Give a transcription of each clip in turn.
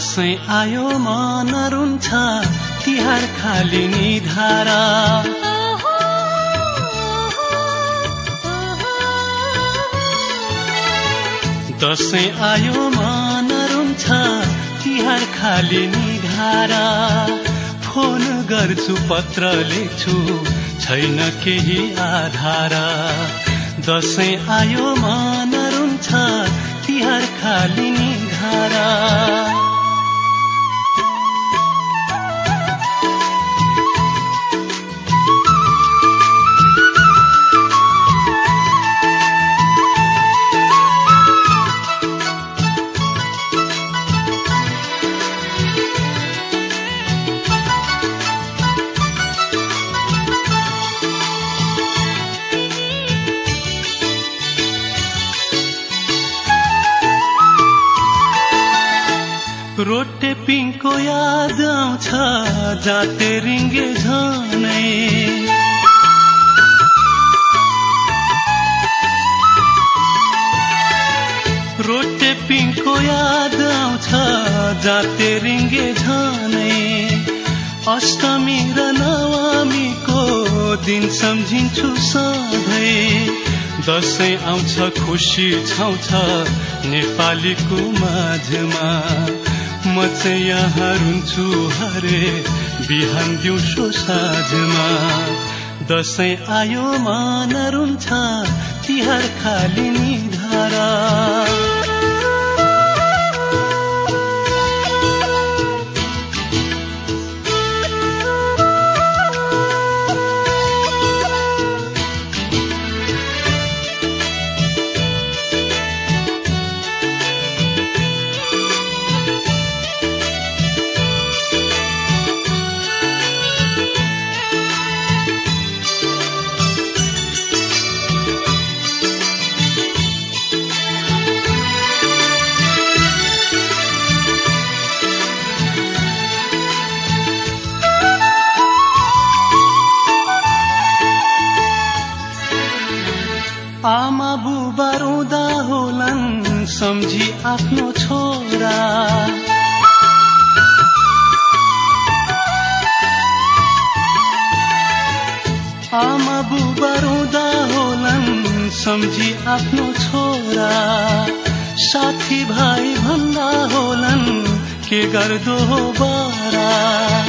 दसैँ आयो मन रुन्छ तिहार खाली निधारा दसैँ आयो मन रुन्छ तिहार खाली निधारा फोन गर्छु पत्र लेख्छु छैन केही आधारा। दसैँ आयो मन रुन्छ तिहार खाली निधारा रोटे पिङको याद आउँछ जाते रिङ्गे झनै। रोटे पिङको याद आउँछ जाते रिङ्गे झनै। अष्टमी र नवमीको दिन सम्झिन्छु सधैँ। दसैँ आउँछ खुसी छाउँछ नेपालीको माझमा। म चाहिँ यहाँ रुन्छु हरे बिहान दिउँसो साँझमा। दसैँ आयो मान रुन्छ तिहार खाली निधारा आमा बुबा रुँदा होलान् सम्झी आफ्नो छोरा। आमा बुबा रुँदा होलान् सम्झी आफ्नो छोरा। साथी भाइ भन्दा होलान् के गर्दो हो बारा।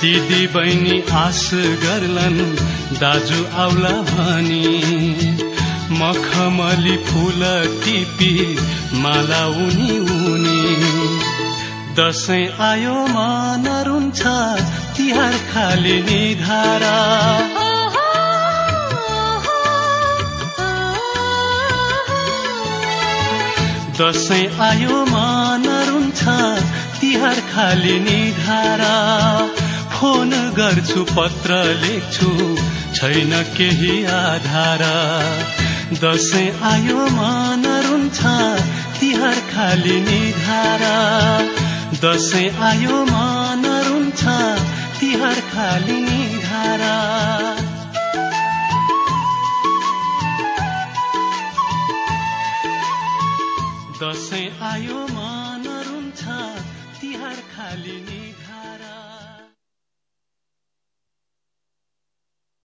दिदी बहिनी आस गर्लन् दाजु आउला भनी। मखमली फुल टिपी माला उनी उनी। दसैँ आयो मन रुन्छ तिहार खाली निधारा। दसैँ आयो मन रुन्छ तिहार खाली निधारा। फोन गर्छु पत्र लेख्छु छैन केही आधारा। दसैँ आयो मन रुन्छ तिहार खाली निधारा दसैँ आयो मन रुन्छ तिहार खाली निधारा दसैँ आयो मन रुन्छ तिहार खाली